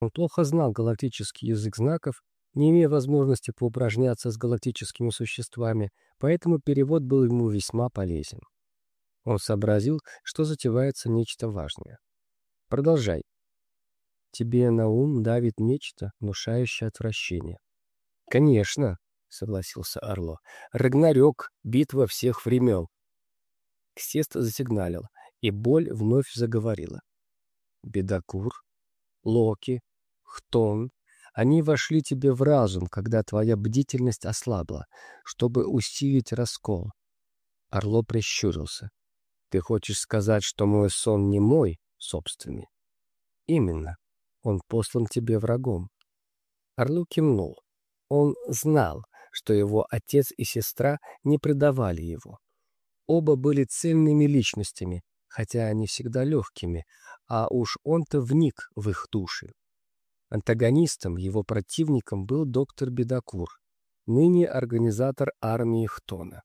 Он плохо знал галактический язык знаков, не имея возможности поупражняться с галактическими существами, поэтому перевод был ему весьма полезен. Он сообразил, что затевается нечто важное. «Продолжай», тебе на ум давит нечто, внушающее отвращение. «Конечно», — согласился Орло, — «Рагнарёк, битва всех времен». Ксест засигналил, и боль вновь заговорила. Бедокур, Локи, Хтон, они вошли тебе в разум, когда твоя бдительность ослабла, чтобы усилить раскол. Орло прищурился. Ты хочешь сказать, что мой сон не мой, собственный? Именно. Он послан тебе врагом. Орлу кивнул. Он знал, что его отец и сестра не предавали его. Оба были цельными личностями, хотя они всегда легкими, а уж он-то вник в их души. Антагонистом, его противником был доктор Бедокур, ныне организатор армии Хтона.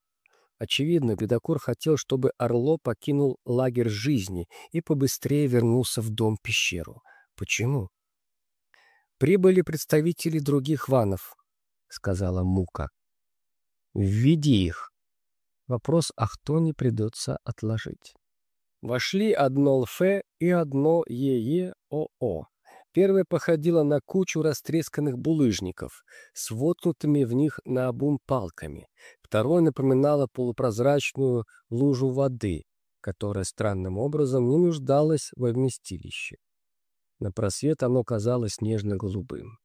Очевидно, Бедокур хотел, чтобы Орло покинул лагерь жизни и побыстрее вернулся в дом-пещеру. Почему? «Прибыли представители других ванов», — сказала Мука. «Введи их». Вопрос Ахтоне придется отложить. Вошли одно ЛФ и одно ЕЕОО. Первое походило на кучу растресканных булыжников с воткнутыми в них на обум палками. Второе напоминало полупрозрачную лужу воды, которая странным образом не нуждалась во вместилище. На просвет оно казалось нежно-голубым.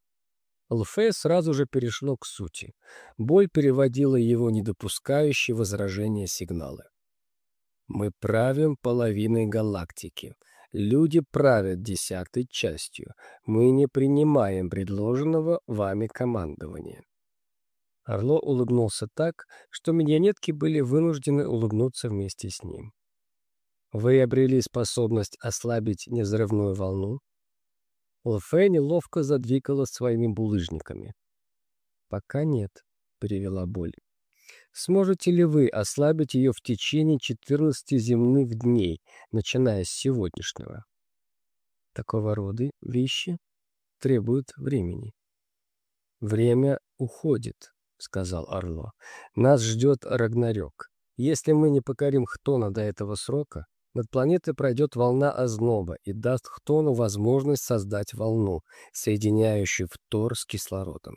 Лфе сразу же перешло к сути. Боль переводила его недопускающие возражения сигналы. «Мы правим половиной галактики. Люди правят десятой частью. Мы не принимаем предложенного вами командования». Орло улыбнулся так, что миньонетки были вынуждены улыбнуться вместе с ним. «Вы обрели способность ослабить невзрывную волну?» Лфэ неловко задвигала своими булыжниками. «Пока нет», — перевела боль. «Сможете ли вы ослабить ее в течение 14 земных дней, начиная с сегодняшнего?» Такого рода вещи требуют времени. «Время уходит», — сказал Орло. «Нас ждет Рагнарёк. Если мы не покорим Хтона до этого срока, над планетой пройдет волна озноба и даст Хтону возможность создать волну, соединяющую фтор с кислородом.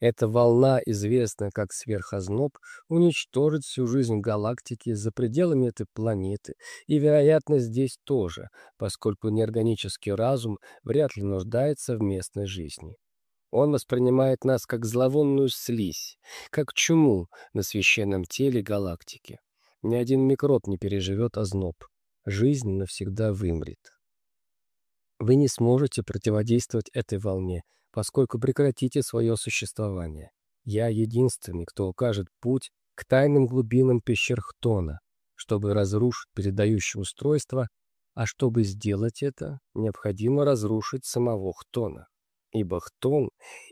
Эта волна, известная как сверхозноб, уничтожит всю жизнь галактики за пределами этой планеты, и, вероятно, здесь тоже, поскольку неорганический разум вряд ли нуждается в местной жизни. Он воспринимает нас как зловонную слизь, как чуму на священном теле галактики. Ни один микроб не переживет озноб жизнь навсегда вымрет. Вы не сможете противодействовать этой волне, поскольку прекратите свое существование. Я единственный, кто укажет путь к тайным глубинам пещер Хтона, чтобы разрушить передающее устройство, а чтобы сделать это, необходимо разрушить самого Хтона, ибо Хтон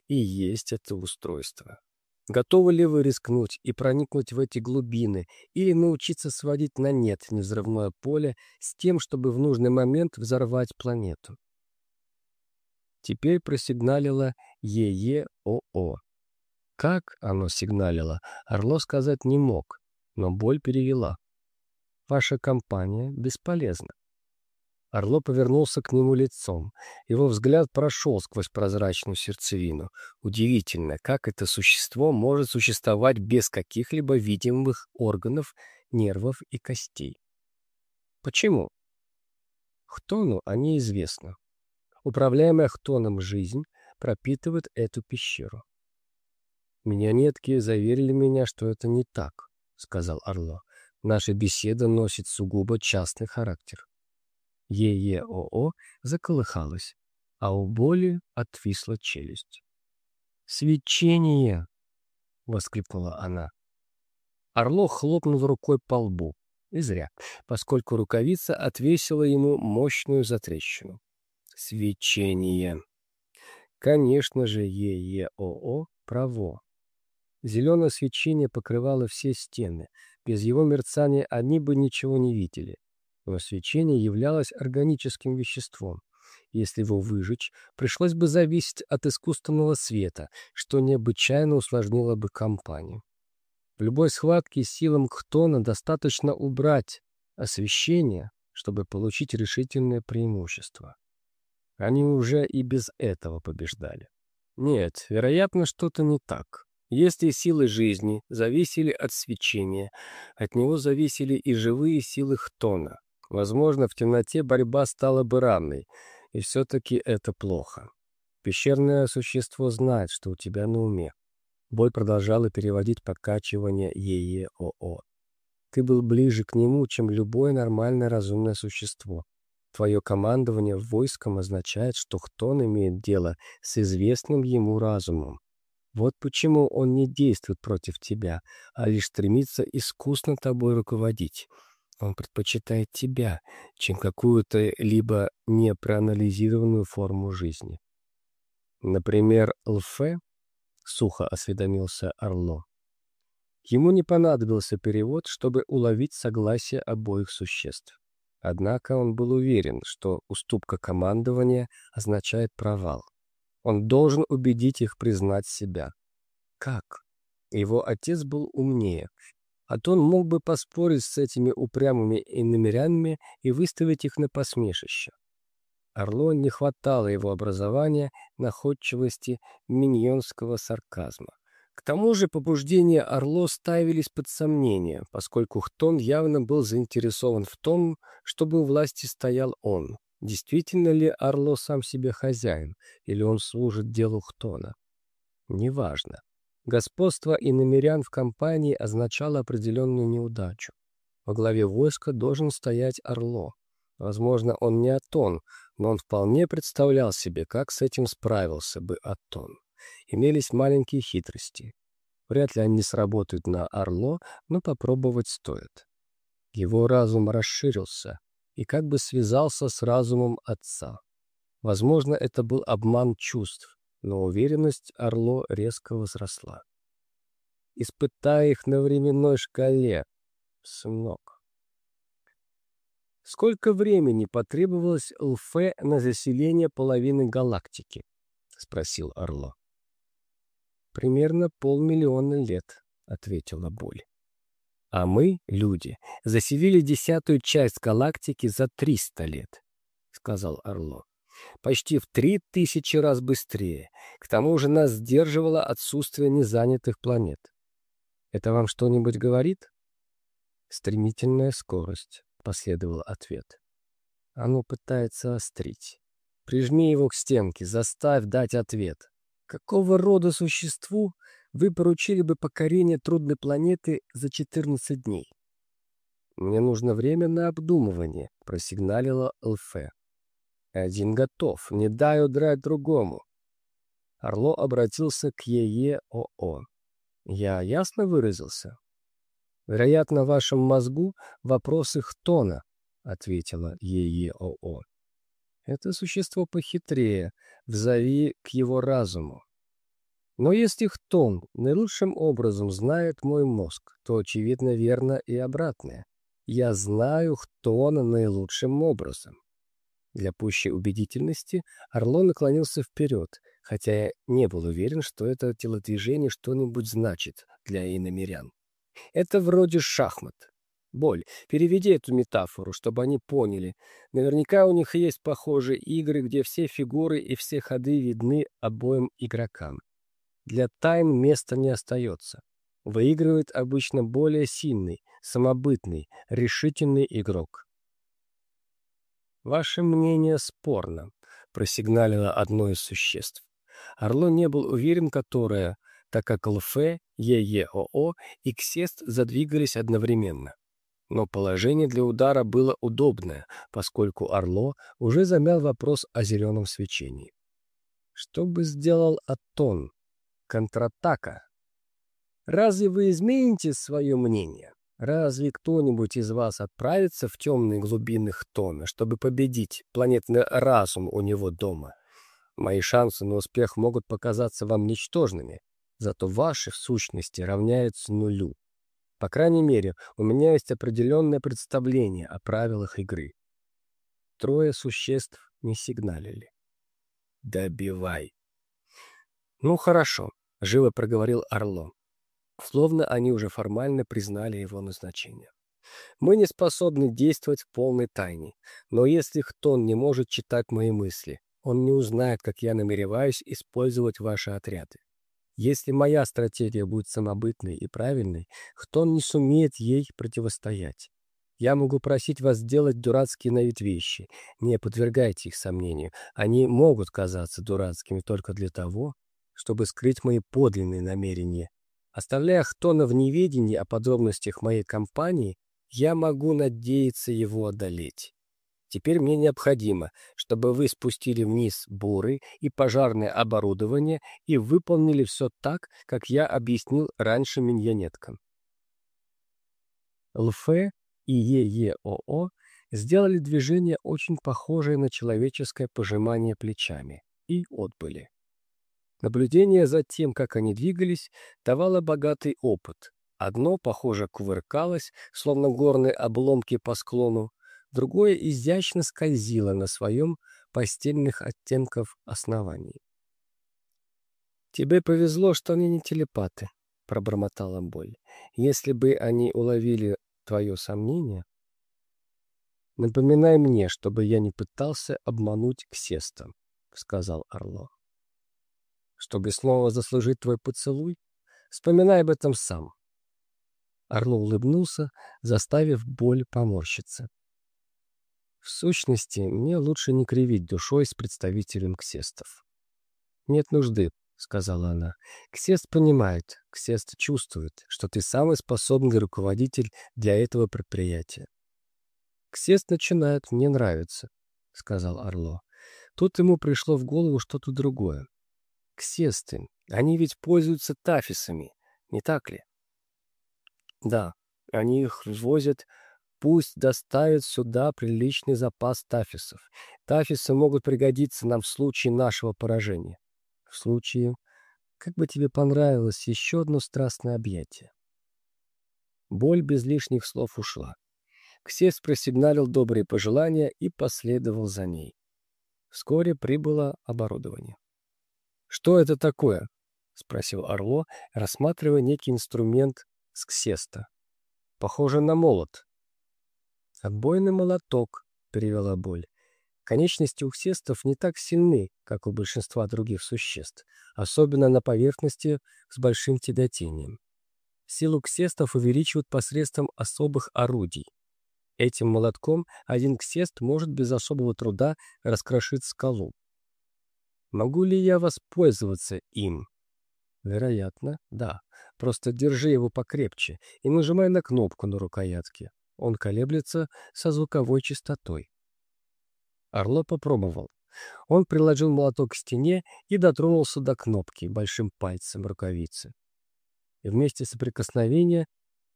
и есть это устройство. Готовы ли вы рискнуть и проникнуть в эти глубины или научиться сводить на нет невзрывное поле с тем, чтобы в нужный момент взорвать планету? Теперь просигналило ЕЕОО. Как оно сигналило, Орло сказать не мог, но боль перевела. Ваша компания бесполезна. Орло повернулся к нему лицом. Его взгляд прошел сквозь прозрачную сердцевину. Удивительно, как это существо может существовать без каких-либо видимых органов, нервов и костей. Почему? Хтону они известны. Управляемая Хтоном жизнь пропитывает эту пещеру. «Миньонетки заверили меня, что это не так», — сказал Орло. «Наша беседа носит сугубо частный характер». ЕЕОО заколыхалась, а у боли отвисла челюсть. «Свечение!» — воскликнула она. Орло хлопнул рукой по лбу. И зря, поскольку рукавица отвесила ему мощную затрещину. Свечение. Конечно же, ЕЕОО право. Зеленое свечение покрывало все стены. Без его мерцания они бы ничего не видели но являлось органическим веществом. Если его выжечь, пришлось бы зависеть от искусственного света, что необычайно усложнило бы кампанию. В любой схватке силам Хтона достаточно убрать освещение, чтобы получить решительное преимущество. Они уже и без этого побеждали. Нет, вероятно, что-то не так. Если силы жизни зависели от свечения, от него зависели и живые силы Хтона. Возможно, в темноте борьба стала бы равной, и все-таки это плохо. Пещерное существо знает, что у тебя на уме. Бой продолжала переводить покачивание ЕЕОО. Ты был ближе к нему, чем любое нормальное разумное существо. Твое командование войском означает, что Хтон имеет дело с известным ему разумом. Вот почему он не действует против тебя, а лишь стремится искусно тобой руководить. Он предпочитает тебя, чем какую-то либо непроанализированную форму жизни. Например, Лфе, — сухо осведомился Орло. Ему не понадобился перевод, чтобы уловить согласие обоих существ. Однако он был уверен, что уступка командования означает провал. Он должен убедить их признать себя. Как? Его отец был умнее, а то он мог бы поспорить с этими упрямыми иномерянами и выставить их на посмешище. Орло не хватало его образования, находчивости, миньонского сарказма. К тому же побуждения Орло ставились под сомнение, поскольку Хтон явно был заинтересован в том, чтобы у власти стоял он. Действительно ли Орло сам себе хозяин, или он служит делу Хтона? Неважно. Господство иномерян в компании означало определенную неудачу. Во главе войска должен стоять Орло. Возможно, он не Атон, но он вполне представлял себе, как с этим справился бы Атон имелись маленькие хитрости. Вряд ли они сработают на Орло, но попробовать стоит. Его разум расширился и как бы связался с разумом отца. Возможно, это был обман чувств, но уверенность Орло резко возросла. «Испытай их на временной шкале, сынок». Сколько времени потребовалось Лфе на заселение половины галактики? — спросил Орло. «Примерно полмиллиона лет», — ответила Боль. «А мы, люди, заселили десятую часть галактики за триста лет», — сказал Орло. «Почти в три тысячи раз быстрее. К тому же нас сдерживало отсутствие незанятых планет. Это вам что-нибудь говорит?» «Стремительная скорость», — последовал ответ. Оно пытается острить. Прижми его к стенке, заставь дать ответ. Какого рода существу вы поручили бы покорение трудной планеты за 14 дней? «Мне нужно время на обдумывание», — просигналила Лфе. «Один готов, не дай удрать другому». Орло обратился к ЕЕОО. «Я ясно выразился?» «Вероятно, в вашем мозгу вопрос их тона», — ответила ЕЕОО. Это существо похитрее, взови к его разуму. Но если Хтон наилучшим образом знает мой мозг, то, очевидно, верно и обратное. Я знаю Хтона наилучшим образом. Для пущей убедительности Орлон наклонился вперед, хотя я не был уверен, что это телодвижение что-нибудь значит для иномерян. Это вроде шахмат. Боль, переведи эту метафору, чтобы они поняли. Наверняка у них есть похожие игры, где все фигуры и все ходы видны обоим игрокам. Для тайн места не остается. Выигрывает обычно более сильный, самобытный, решительный игрок. «Ваше мнение спорно», — просигналило одно из существ. Орло не был уверен, которое, так как ЛФ, ЕЕОО и КСЕСТ задвигались одновременно. Но положение для удара было удобное, поскольку Орло уже замял вопрос о зеленом свечении. Что бы сделал Атон? Контратака. Разве вы измените свое мнение? Разве кто-нибудь из вас отправится в темные глубины Хтона, чтобы победить планетный разум у него дома? Мои шансы на успех могут показаться вам ничтожными, зато ваши в сущности равняются нулю. По крайней мере, у меня есть определенное представление о правилах игры. Трое существ не сигналили. «Добивай!» «Ну, хорошо», — живо проговорил Орло. Словно они уже формально признали его назначение. «Мы не способны действовать в полной тайне, но если Хтон не может читать мои мысли, он не узнает, как я намереваюсь использовать ваши отряды. Если моя стратегия будет самобытной и правильной, Хтон не сумеет ей противостоять. Я могу просить вас сделать дурацкие на вид вещи. Не подвергайте их сомнению. Они могут казаться дурацкими только для того, чтобы скрыть мои подлинные намерения. Оставляя Хтона в неведении о подробностях моей кампании, я могу надеяться его одолеть. Теперь мне необходимо, чтобы вы спустили вниз буры и пожарное оборудование и выполнили все так, как я объяснил раньше миньонеткам. ЛФ и ЕЕОО сделали движение, очень похожее на человеческое пожимание плечами, и отбыли. Наблюдение за тем, как они двигались, давало богатый опыт. Одно, похоже, кувыркалось, словно горные обломки по склону, другое изящно скользило на своем постельных оттенков основании. «Тебе повезло, что они не телепаты», — пробормотала боль. «Если бы они уловили твое сомнение...» «Напоминай мне, чтобы я не пытался обмануть Ксеста», — сказал Орло. «Чтобы снова заслужить твой поцелуй? Вспоминай об этом сам». Орло улыбнулся, заставив боль поморщиться. В сущности, мне лучше не кривить душой с представителем ксестов. «Нет нужды», — сказала она. «Ксест понимает, Ксест чувствует, что ты самый способный руководитель для этого предприятия». «Ксест начинает мне нравиться», — сказал Орло. Тут ему пришло в голову что-то другое. «Ксесты, они ведь пользуются тафисами, не так ли?» «Да, они их возят Пусть доставят сюда приличный запас тафисов. Тафисы могут пригодиться нам в случае нашего поражения. В случае... Как бы тебе понравилось еще одно страстное объятие? Боль без лишних слов ушла. Ксес просигналил добрые пожелания и последовал за ней. Вскоре прибыло оборудование. «Что это такое?» — спросил Орло, рассматривая некий инструмент с ксеста. «Похоже на молот», «Отбойный молоток», — перевела боль. Конечности у ксестов не так сильны, как у большинства других существ, особенно на поверхности с большим тяготением. Силу ксестов увеличивают посредством особых орудий. Этим молотком один ксест может без особого труда раскрошить скалу. Могу ли я воспользоваться им? Вероятно, да. Просто держи его покрепче и нажимай на кнопку на рукоятке. Он колеблется со звуковой частотой. Орло попробовал. Он приложил молоток к стене и дотронулся до кнопки большим пальцем рукавицы. И вместе соприкосновения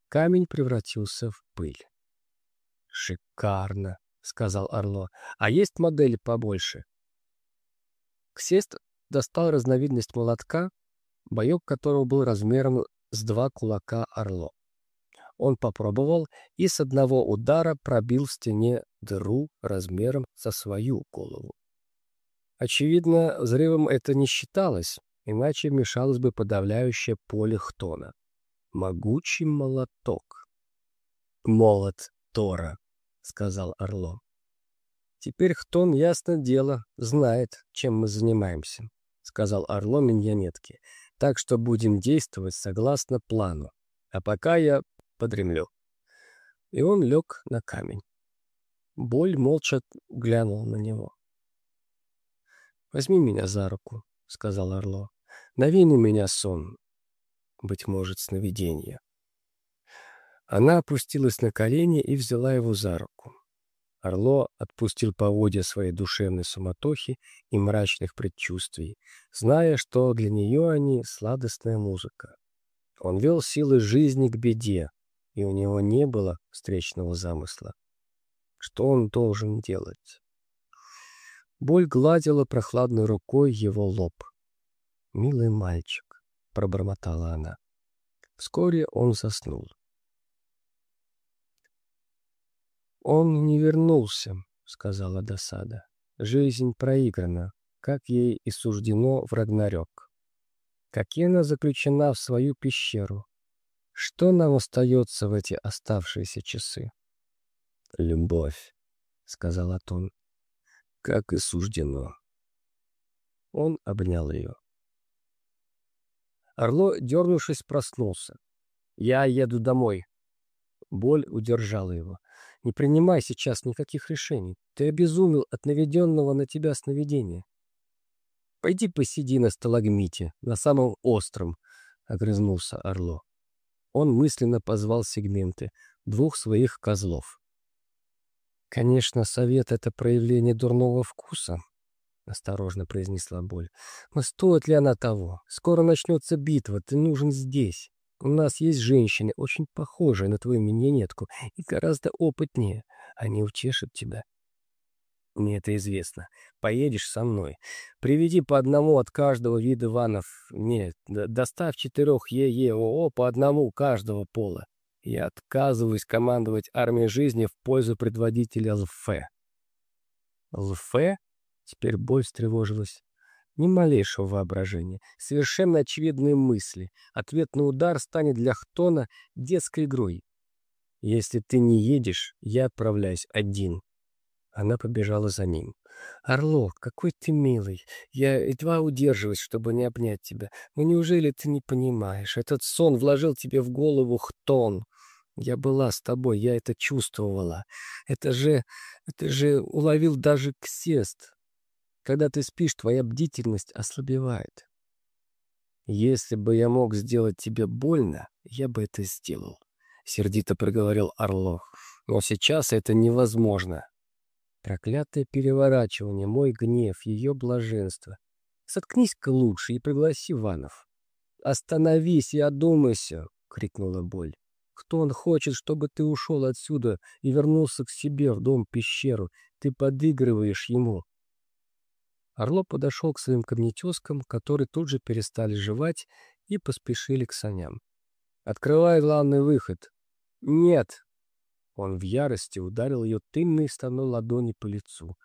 камень превратился в пыль. «Шикарно!» — сказал Орло. «А есть модели побольше?» Ксест достал разновидность молотка, боек которого был размером с два кулака Орло. Он попробовал и с одного удара пробил в стене дыру размером со свою голову. Очевидно, взрывом это не считалось, иначе мешалось бы подавляющее поле Хтона. Могучий молоток. «Молот Тора», — сказал Орло. «Теперь Хтон, ясно дело, знает, чем мы занимаемся», — сказал Орло миньонетке. «Так что будем действовать согласно плану. А пока я подремлю. И он лег на камень. Боль молча глянул на него. «Возьми меня за руку», — сказал Орло. «Нави на меня сон, быть может, сновидение». Она опустилась на колени и взяла его за руку. Орло отпустил поводья своей душевной суматохи и мрачных предчувствий, зная, что для нее они — сладостная музыка. Он вел силы жизни к беде, и у него не было встречного замысла. Что он должен делать? Боль гладила прохладной рукой его лоб. «Милый мальчик», — пробормотала она. Вскоре он заснул. «Он не вернулся», — сказала досада. Жизнь проиграна, как ей и суждено в Рагнарёк. Кокена заключена в свою пещеру. Что нам остается в эти оставшиеся часы? «Любовь», — сказал Атон, — «как и суждено». Он обнял ее. Орло, дернувшись, проснулся. «Я еду домой». Боль удержала его. «Не принимай сейчас никаких решений. Ты обезумел от наведенного на тебя сновидения». «Пойди посиди на сталагмите, на самом остром», — огрызнулся Орло. Он мысленно позвал сегменты, двух своих козлов. «Конечно, совет — это проявление дурного вкуса», — осторожно произнесла Боль. «Но стоит ли она того? Скоро начнется битва, ты нужен здесь. У нас есть женщины, очень похожие на твою миньонетку и гораздо опытнее. Они утешат тебя». «Мне это известно. Поедешь со мной. Приведи по одному от каждого вида ванов. Нет, доставь четырех ЕЕОО по одному каждого пола. Я отказываюсь командовать армией жизни в пользу предводителя ЛФ». «ЛФ?» Теперь боль встревожилась. Ни малейшего воображения, совершенно очевидные мысли. Ответный удар станет для Хтона детской игрой. «Если ты не едешь, я отправляюсь один». Она побежала за ним. «Орло, какой ты милый! Я едва удерживаюсь, чтобы не обнять тебя. Но неужели ты не понимаешь? Этот сон вложил тебе в голову Хтон. Я была с тобой, я это чувствовала. Это же... это же уловил даже Ксест. Когда ты спишь, твоя бдительность ослабевает. «Если бы я мог сделать тебе больно, я бы это сделал», — сердито проговорил Орлов. «Но сейчас это невозможно». Проклятое переворачивание, мой гнев, ее блаженство. Соткнись-ка лучше и пригласи Иванов. «Остановись и одумайся!» — крикнула боль. «Кто он хочет, чтобы ты ушел отсюда и вернулся к себе в дом-пещеру? Ты подыгрываешь ему. Орло подошел к своим камнетескам, которые тут же перестали жевать и поспешили к саням. «Открывай главный выход!» «Нет!» Он в ярости ударил ее тыльной стороной ладони по лицу.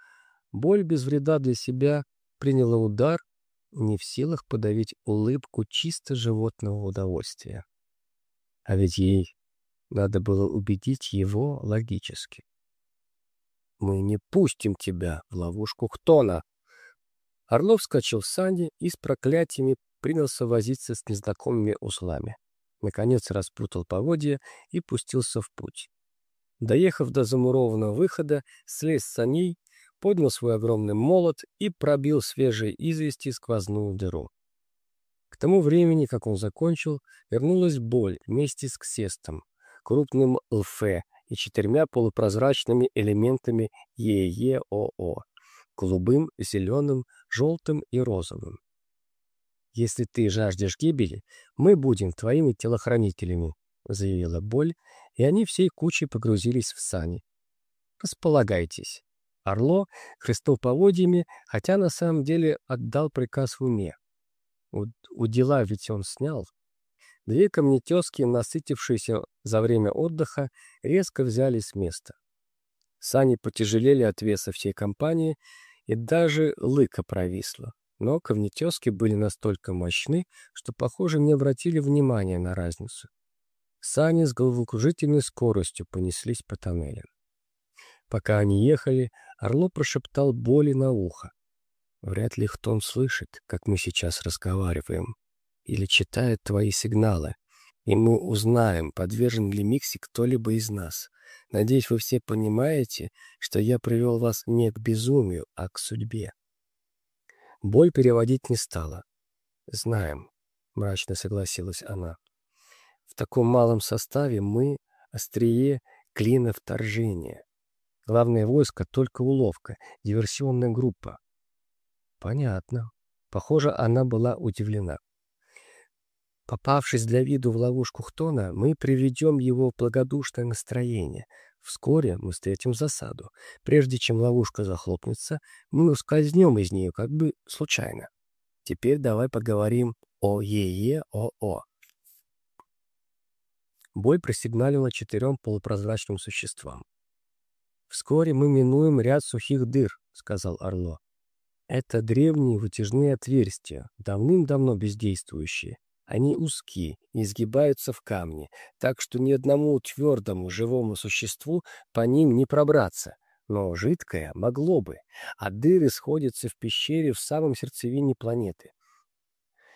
Боль без вреда для себя приняла удар, не в силах подавить улыбку чисто животного удовольствия. А ведь ей надо было убедить его логически. «Мы не пустим тебя в ловушку Хтона!» Орлов вскочил в санди и с проклятиями принялся возиться с незнакомыми узлами. Наконец распутал поводья и пустился в путь. Доехав до замурованного выхода, слез с саней, поднял свой огромный молот и пробил свежей извести сквозную дыру. К тому времени, как он закончил, вернулась боль вместе с ксестом, крупным ЛФ и четырьмя полупрозрачными элементами ЕЕОО голубым, зеленым, желтым и розовым. «Если ты жаждешь гибели, мы будем твоими телохранителями», — заявила Боль, и они всей кучей погрузились в сани. «Располагайтесь». Орло христов поводьями, хотя на самом деле отдал приказ в уме. У, у дела ведь он снял. Две камнетески, насытившиеся за время отдыха, резко взялись с места. Сани потяжелели от веса всей компании, и даже лыка провисла. Но камнетески были настолько мощны, что, похоже, не обратили внимания на разницу. Сани с головокружительной скоростью понеслись по тоннелям. Пока они ехали, Орло прошептал боли на ухо. «Вряд ли Хтон слышит, как мы сейчас разговариваем, или читает твои сигналы, и мы узнаем, подвержен ли Микси кто-либо из нас. Надеюсь, вы все понимаете, что я привел вас не к безумию, а к судьбе. Боль переводить не стала. «Знаем», — мрачно согласилась она. «В таком малом составе мы — острие клина вторжения. Главное войско — только уловка, диверсионная группа». «Понятно». Похоже, она была удивлена. Попавшись для виду в ловушку Хтона, мы приведем его в благодушное настроение. Вскоре мы встретим засаду. Прежде чем ловушка захлопнется, мы ускользнем из нее как бы случайно. Теперь давай поговорим о ЕЕОО. Бой просигналила четырем полупрозрачным существам. Вскоре мы минуем ряд сухих дыр, сказал Орло. «Это древние вытяжные отверстия, давным-давно бездействующие. Они узкие и изгибаются в камне, так что ни одному твердому живому существу по ним не пробраться. Но жидкое могло бы, а дыры сходятся в пещере в самом сердцевине планеты.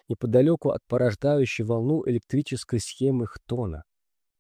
Неподалеку от порождающей волну электрической схемы Хтона.